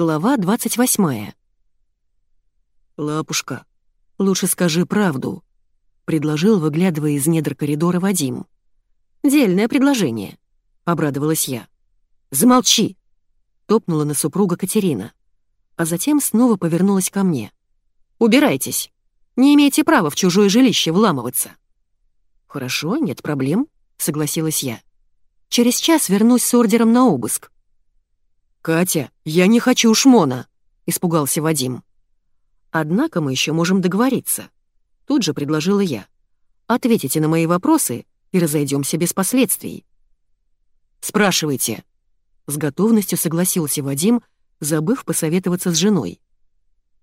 Глава 28. «Лапушка, лучше скажи правду», — предложил, выглядывая из недр коридора Вадим. «Дельное предложение», — обрадовалась я. «Замолчи!» — топнула на супруга Катерина, а затем снова повернулась ко мне. «Убирайтесь! Не имеете права в чужое жилище вламываться!» «Хорошо, нет проблем», — согласилась я. «Через час вернусь с ордером на обыск». «Катя, я не хочу шмона!» — испугался Вадим. «Однако мы еще можем договориться», — тут же предложила я. «Ответите на мои вопросы и разойдемся без последствий». «Спрашивайте», — с готовностью согласился Вадим, забыв посоветоваться с женой.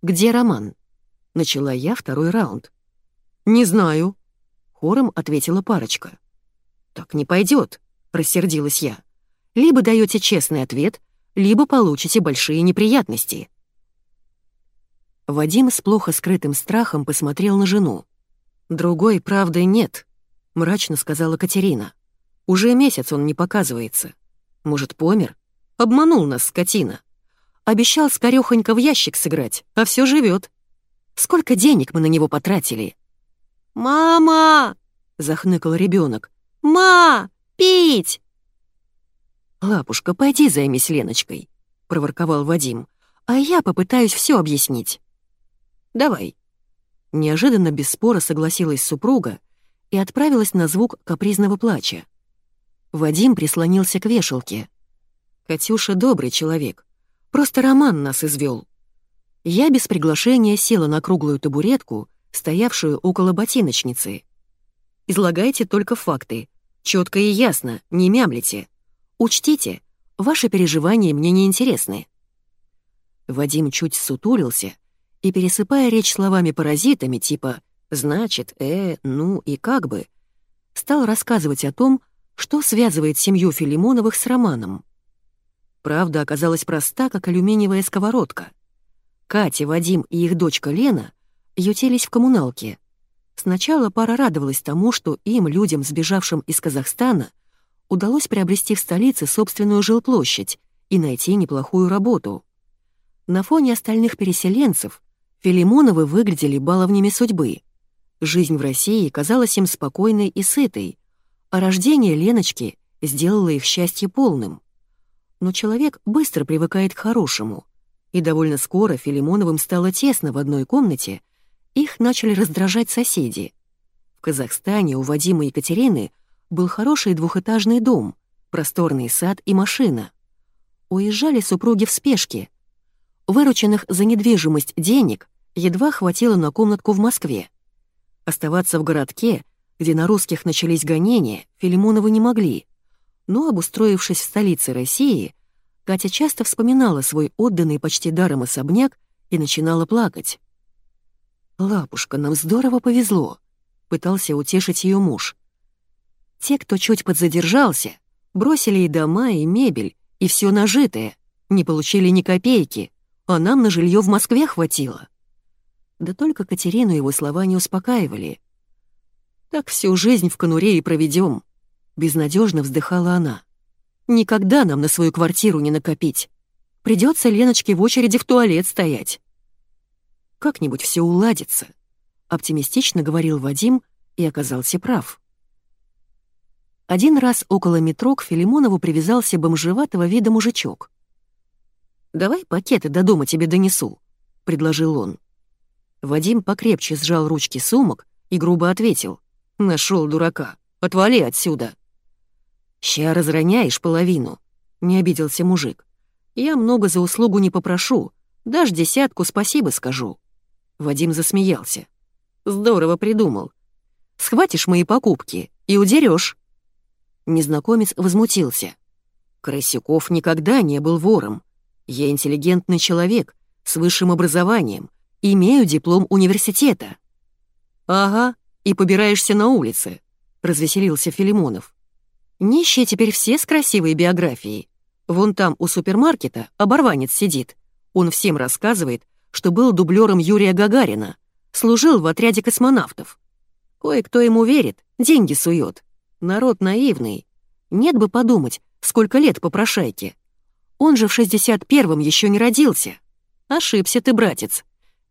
«Где Роман?» — начала я второй раунд. «Не знаю», — хором ответила парочка. «Так не пойдет», — рассердилась я. «Либо даете честный ответ, либо получите большие неприятности». Вадим с плохо скрытым страхом посмотрел на жену. «Другой правды нет», — мрачно сказала Катерина. «Уже месяц он не показывается. Может, помер? Обманул нас, скотина. Обещал скорёхонько в ящик сыграть, а все живет. Сколько денег мы на него потратили?» «Мама!» — захныкал ребенок. «Ма! Пить!» «Лапушка, пойди займись Леночкой», — проворковал Вадим, «а я попытаюсь все объяснить». «Давай». Неожиданно без спора согласилась супруга и отправилась на звук капризного плача. Вадим прислонился к вешалке. «Катюша добрый человек. Просто Роман нас извел. Я без приглашения села на круглую табуретку, стоявшую около ботиночницы. «Излагайте только факты. четко и ясно, не мямлите. Учтите, ваши переживания мне не интересны». Вадим чуть сутулился и, пересыпая речь словами-паразитами типа «значит», «э», «ну» и «как бы», стал рассказывать о том, что связывает семью Филимоновых с Романом. Правда оказалась проста, как алюминиевая сковородка. Катя, Вадим и их дочка Лена ютились в коммуналке. Сначала пара радовалась тому, что им, людям, сбежавшим из Казахстана, удалось приобрести в столице собственную жилплощадь и найти неплохую работу. На фоне остальных переселенцев Филимоновы выглядели баловнями судьбы. Жизнь в России казалась им спокойной и сытой, а рождение Леночки сделало их счастье полным. Но человек быстро привыкает к хорошему, и довольно скоро Филимоновым стало тесно в одной комнате, их начали раздражать соседи. В Казахстане у Вадима и Екатерины был хороший двухэтажный дом, просторный сад и машина. Уезжали супруги в спешке. Вырученных за недвижимость денег едва хватило на комнатку в Москве. Оставаться в городке, где на русских начались гонения, Филимоновы не могли. Но, обустроившись в столице России, Катя часто вспоминала свой отданный почти даром особняк и начинала плакать. «Лапушка, нам здорово повезло», — пытался утешить ее муж. Те, кто чуть подзадержался, бросили и дома, и мебель, и все нажитое, не получили ни копейки, а нам на жилье в Москве хватило. Да только Катерину его слова не успокаивали. «Так всю жизнь в конуре и проведем», — безнадежно вздыхала она. «Никогда нам на свою квартиру не накопить. Придется Леночке в очереди в туалет стоять». «Как-нибудь все уладится», — оптимистично говорил Вадим и оказался прав. Один раз около метро к Филимонову привязался бомжеватого вида мужичок. «Давай пакеты до дома тебе донесу», — предложил он. Вадим покрепче сжал ручки сумок и грубо ответил. «Нашел дурака. Отвали отсюда». «Ща разроняешь половину», — не обиделся мужик. «Я много за услугу не попрошу. Дашь десятку, спасибо скажу». Вадим засмеялся. «Здорово придумал. Схватишь мои покупки и удерешь. Незнакомец возмутился. Крысюков никогда не был вором. Я интеллигентный человек, с высшим образованием, имею диплом университета. «Ага, и побираешься на улице», — развеселился Филимонов. «Нищие теперь все с красивой биографией. Вон там у супермаркета оборванец сидит. Он всем рассказывает, что был дублером Юрия Гагарина, служил в отряде космонавтов. Кое-кто ему верит, деньги сует. Народ наивный. Нет бы подумать, сколько лет попрошайке. Он же в 61-м еще не родился. Ошибся ты, братец.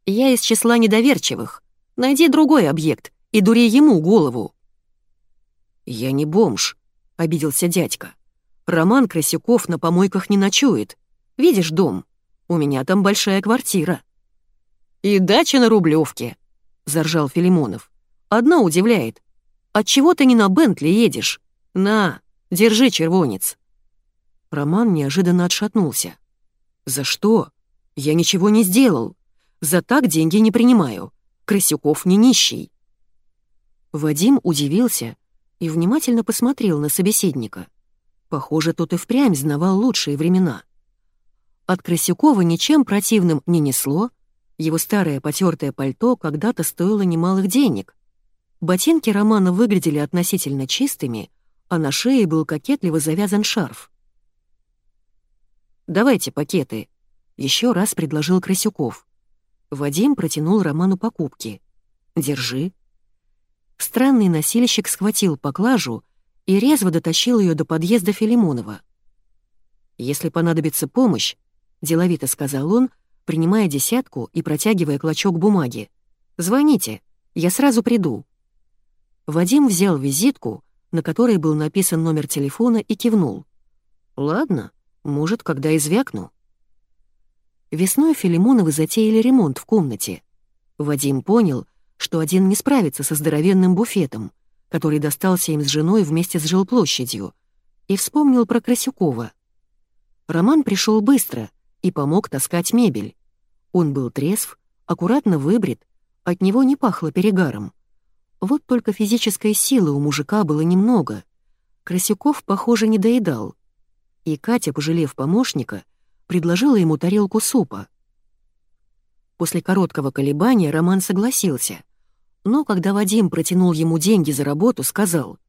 Я из числа недоверчивых. Найди другой объект и дури ему голову. Я не бомж, обиделся дядька. Роман Красюков на помойках не ночует. Видишь дом? У меня там большая квартира. И дача на Рублевке, заржал Филимонов. Одно удивляет. Отчего ты не на Бентли едешь? На, держи, червонец. Роман неожиданно отшатнулся. «За что? Я ничего не сделал. За так деньги не принимаю. Крысюков не нищий». Вадим удивился и внимательно посмотрел на собеседника. Похоже, тот и впрямь знавал лучшие времена. От Красюкова ничем противным не несло, его старое потертое пальто когда-то стоило немалых денег. Ботинки Романа выглядели относительно чистыми, а на шее был кокетливо завязан шарф. «Давайте пакеты», — еще раз предложил Красюков. Вадим протянул Роману покупки. «Держи». Странный носильщик схватил поклажу и резво дотащил ее до подъезда Филимонова. «Если понадобится помощь», — деловито сказал он, принимая десятку и протягивая клочок бумаги. «Звоните, я сразу приду». Вадим взял визитку, на которой был написан номер телефона, и кивнул. «Ладно, может, когда извякну. Весной Филимоновы затеяли ремонт в комнате. Вадим понял, что один не справится со здоровенным буфетом, который достался им с женой вместе с жилплощадью, и вспомнил про Красюкова. Роман пришел быстро и помог таскать мебель. Он был трезв, аккуратно выбрит, от него не пахло перегаром. Вот только физической силы у мужика было немного. Красюков, похоже, не доедал — и Катя, пожалев помощника, предложила ему тарелку супа. После короткого колебания Роман согласился, но когда Вадим протянул ему деньги за работу, сказал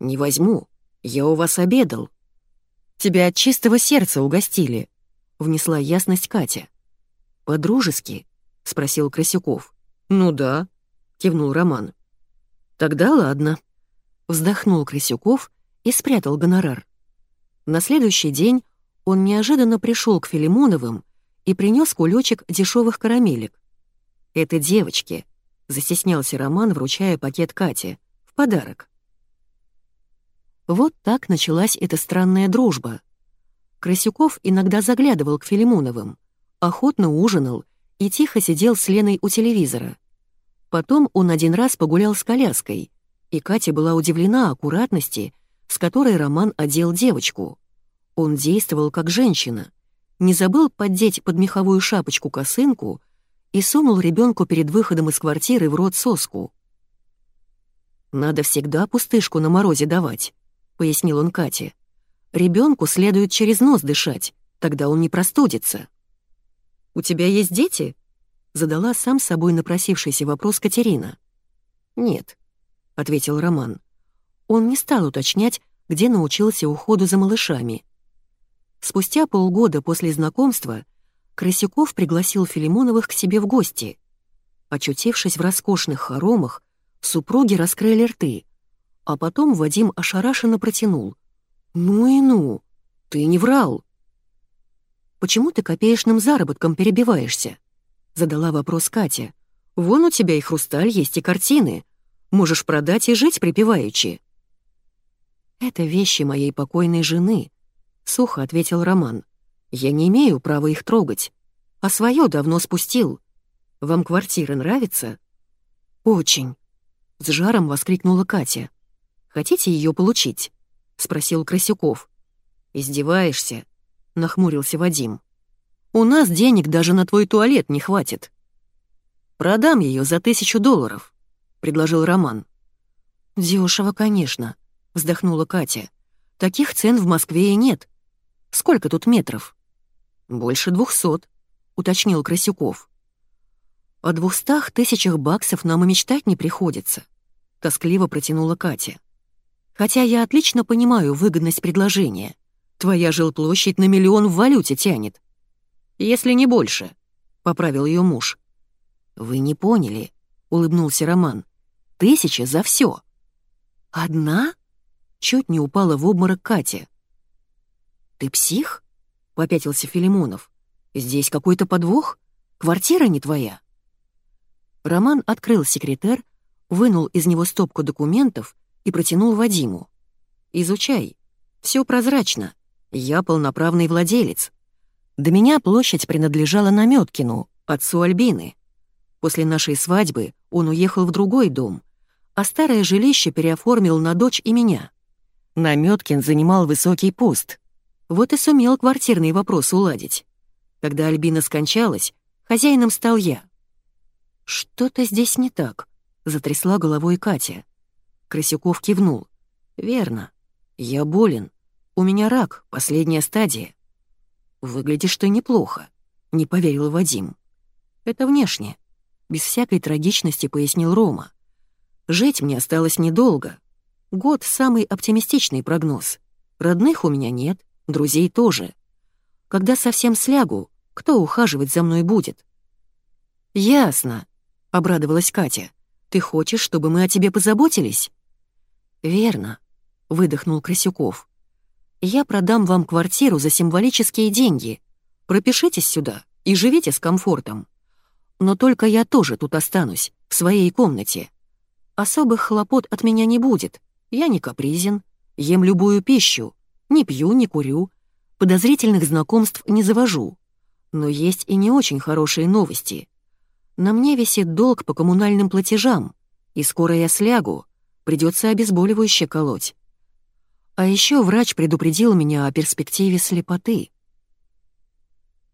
«Не возьму, я у вас обедал». «Тебя от чистого сердца угостили», — внесла ясность Катя. «По-дружески?» — спросил Красюков. «Ну да», — кивнул Роман. «Тогда ладно», — вздохнул Красюков и спрятал гонорар. На следующий день он неожиданно пришел к Филимоновым и принес кулечек дешевых карамелек. «Это девочки», — застеснялся Роман, вручая пакет Кате, — «в подарок». Вот так началась эта странная дружба. Красюков иногда заглядывал к Филимоновым, охотно ужинал и тихо сидел с Леной у телевизора. Потом он один раз погулял с коляской, и Катя была удивлена аккуратности с которой Роман одел девочку. Он действовал как женщина, не забыл поддеть под меховую шапочку косынку и сунул ребенку перед выходом из квартиры в рот соску. «Надо всегда пустышку на морозе давать», — пояснил он Кате. Ребенку следует через нос дышать, тогда он не простудится». «У тебя есть дети?» — задала сам собой напросившийся вопрос Катерина. «Нет», — ответил Роман. Он не стал уточнять, где научился уходу за малышами. Спустя полгода после знакомства Красюков пригласил Филимоновых к себе в гости. Очутившись в роскошных хоромах, супруги раскрыли рты, а потом Вадим ошарашенно протянул. «Ну и ну! Ты не врал!» «Почему ты копеечным заработком перебиваешься?» — задала вопрос Катя. «Вон у тебя и хрусталь есть, и картины. Можешь продать и жить припеваючи». «Это вещи моей покойной жены», — сухо ответил Роман. «Я не имею права их трогать, а свое давно спустил. Вам квартира нравится?» «Очень», — с жаром воскликнула Катя. «Хотите ее получить?» — спросил Красюков. «Издеваешься?» — нахмурился Вадим. «У нас денег даже на твой туалет не хватит». «Продам ее за тысячу долларов», — предложил Роман. «Дешево, конечно», — вздохнула Катя. «Таких цен в Москве и нет. Сколько тут метров?» «Больше двухсот», — уточнил Красюков. «О двухстах тысячах баксов нам и мечтать не приходится», — тоскливо протянула Катя. «Хотя я отлично понимаю выгодность предложения. Твоя жилплощадь на миллион в валюте тянет». «Если не больше», — поправил ее муж. «Вы не поняли», — улыбнулся Роман. «Тысяча за все. «Одна?» Чуть не упала в обморок Катя. «Ты псих?» — попятился Филимонов. «Здесь какой-то подвох? Квартира не твоя?» Роман открыл секретер, вынул из него стопку документов и протянул Вадиму. «Изучай. Все прозрачно. Я полноправный владелец. До меня площадь принадлежала Намёткину, отцу Альбины. После нашей свадьбы он уехал в другой дом, а старое жилище переоформил на дочь и меня. Намёткин занимал высокий пост. Вот и сумел квартирный вопрос уладить. Когда Альбина скончалась, хозяином стал я. «Что-то здесь не так», — затрясла головой Катя. Красюков кивнул. «Верно. Я болен. У меня рак, последняя стадия. Выглядишь ты неплохо, не поверил Вадим. Это внешне. Без всякой трагичности пояснил Рома. Жить мне осталось недолго. Год — самый оптимистичный прогноз. Родных у меня нет, друзей тоже. Когда совсем слягу, кто ухаживать за мной будет? «Ясно», — обрадовалась Катя. «Ты хочешь, чтобы мы о тебе позаботились?» «Верно», — выдохнул Красюков. Я продам вам квартиру за символические деньги. Пропишитесь сюда и живите с комфортом. Но только я тоже тут останусь, в своей комнате. Особых хлопот от меня не будет. Я не капризен, ем любую пищу, не пью, не курю, подозрительных знакомств не завожу. Но есть и не очень хорошие новости. На мне висит долг по коммунальным платежам, и скоро я слягу, придется обезболивающее колоть. А еще врач предупредил меня о перспективе слепоты.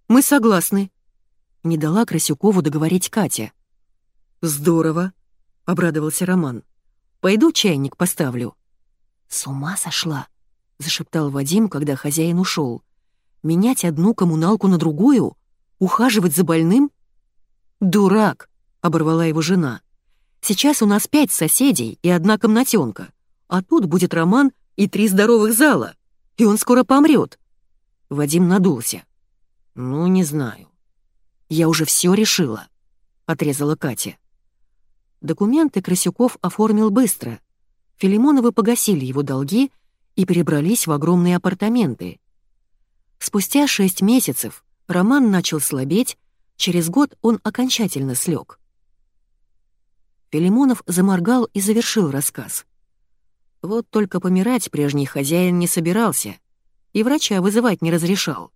«Мы согласны», — не дала Красюкову договорить Катя. «Здорово», — обрадовался Роман. «Пойду чайник поставлю». «С ума сошла», — зашептал Вадим, когда хозяин ушел. «Менять одну коммуналку на другую? Ухаживать за больным?» «Дурак», — оборвала его жена. «Сейчас у нас пять соседей и одна комнатенка, а тут будет Роман и три здоровых зала, и он скоро помрет. Вадим надулся. «Ну, не знаю». «Я уже все решила», — отрезала Катя. Документы Красюков оформил быстро. Филимоновы погасили его долги и перебрались в огромные апартаменты. Спустя шесть месяцев Роман начал слабеть, через год он окончательно слег. Филимонов заморгал и завершил рассказ. Вот только помирать прежний хозяин не собирался, и врача вызывать не разрешал.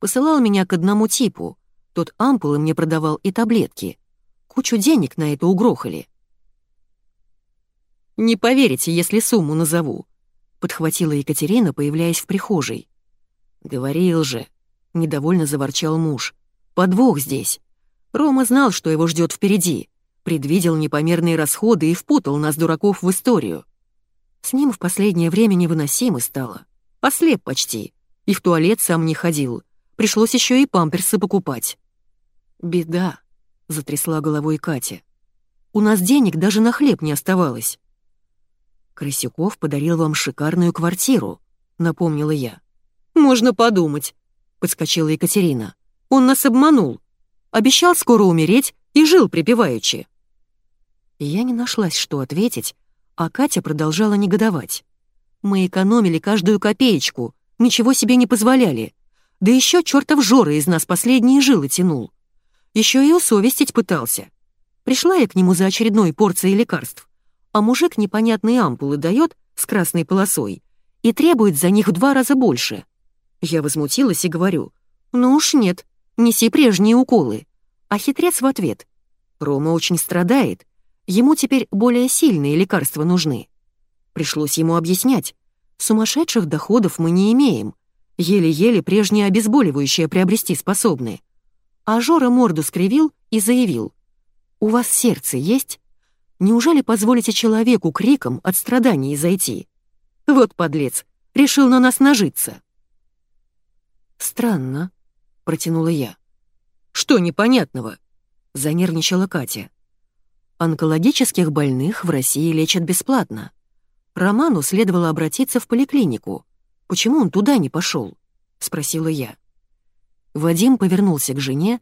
Посылал меня к одному типу, тот ампулы мне продавал и таблетки. Кучу денег на это угрохали. «Не поверите, если сумму назову», — подхватила Екатерина, появляясь в прихожей. «Говорил же», — недовольно заворчал муж. «Подвох здесь. Рома знал, что его ждет впереди, предвидел непомерные расходы и впутал нас, дураков, в историю. С ним в последнее время невыносимо стало. Ослеп почти. И в туалет сам не ходил. Пришлось еще и памперсы покупать. «Беда», — затрясла головой Катя. «У нас денег даже на хлеб не оставалось». «Крысюков подарил вам шикарную квартиру», — напомнила я. «Можно подумать», — подскочила Екатерина. «Он нас обманул. Обещал скоро умереть и жил припеваючи». Я не нашлась, что ответить, а Катя продолжала негодовать. «Мы экономили каждую копеечку, ничего себе не позволяли. Да еще чертов Жора из нас последние жилы тянул. Еще и усовестить пытался. Пришла я к нему за очередной порцией лекарств, а мужик непонятные ампулы дает с красной полосой и требует за них в два раза больше. Я возмутилась и говорю, ну уж нет, неси прежние уколы. А хитрец в ответ, Рома очень страдает, Ему теперь более сильные лекарства нужны. Пришлось ему объяснять. Сумасшедших доходов мы не имеем. Еле-еле прежнее обезболивающее приобрести способны. А Жора морду скривил и заявил. «У вас сердце есть? Неужели позволите человеку криком от страданий зайти? Вот подлец, решил на нас нажиться». «Странно», — протянула я. «Что непонятного?» — занервничала Катя. Онкологических больных в России лечат бесплатно. Роману следовало обратиться в поликлинику. Почему он туда не пошел? спросила я. Вадим повернулся к жене,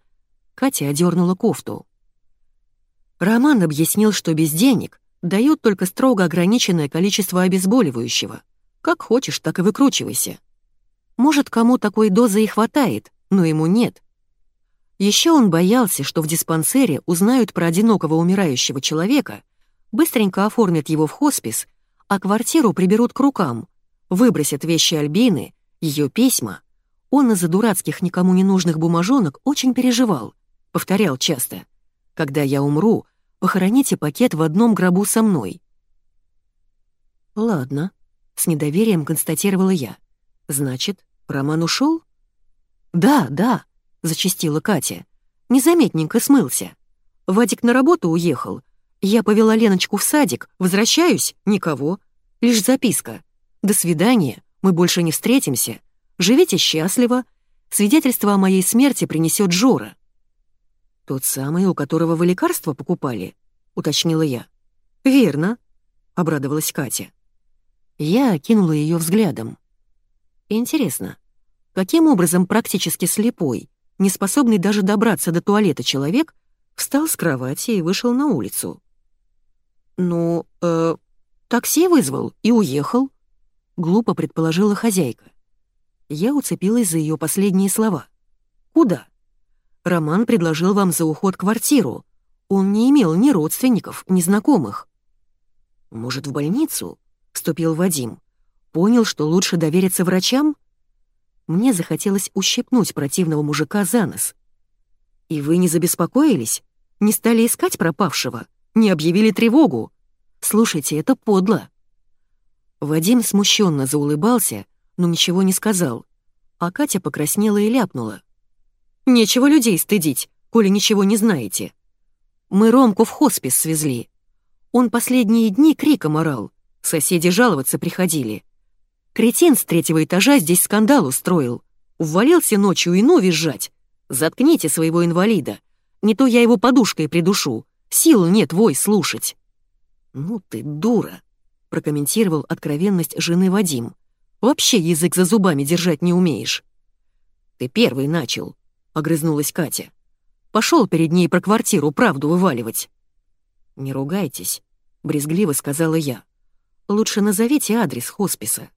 Катя одернула кофту. Роман объяснил, что без денег дают только строго ограниченное количество обезболивающего. Как хочешь, так и выкручивайся. Может, кому такой дозы и хватает, но ему нет. Еще он боялся, что в диспансере узнают про одинокого умирающего человека, быстренько оформят его в хоспис, а квартиру приберут к рукам, выбросят вещи Альбины, ее письма. Он из-за дурацких никому не нужных бумажонок очень переживал, повторял часто. «Когда я умру, похороните пакет в одном гробу со мной». «Ладно», — с недоверием констатировала я. «Значит, Роман ушел? «Да, да», — зачастила Катя. Незаметненько смылся. Вадик на работу уехал. Я повела Леночку в садик, возвращаюсь — никого. Лишь записка. «До свидания, мы больше не встретимся. Живите счастливо. Свидетельство о моей смерти принесет Жора». «Тот самый, у которого вы лекарства покупали?» — уточнила я. «Верно», — обрадовалась Катя. Я окинула ее взглядом. «Интересно, каким образом практически слепой, не способный даже добраться до туалета человек, встал с кровати и вышел на улицу. «Ну, э, такси вызвал и уехал», — глупо предположила хозяйка. Я уцепилась за ее последние слова. «Куда?» Роман предложил вам за уход квартиру. Он не имел ни родственников, ни знакомых. «Может, в больницу?» — вступил Вадим. «Понял, что лучше довериться врачам?» Мне захотелось ущипнуть противного мужика за нос. «И вы не забеспокоились? Не стали искать пропавшего? Не объявили тревогу? Слушайте, это подло». Вадим смущенно заулыбался, но ничего не сказал, а Катя покраснела и ляпнула. «Нечего людей стыдить, коли ничего не знаете. Мы Ромку в хоспис свезли. Он последние дни криком орал, соседи жаловаться приходили. Кретин с третьего этажа здесь скандал устроил. Ввалился ночью и ну визжать. Заткните своего инвалида. Не то я его подушкой придушу. Сил нет вой слушать. «Ну ты дура», — прокомментировал откровенность жены Вадим. «Вообще язык за зубами держать не умеешь». «Ты первый начал», — огрызнулась Катя. Пошел перед ней про квартиру правду вываливать». «Не ругайтесь», — брезгливо сказала я. «Лучше назовите адрес хосписа».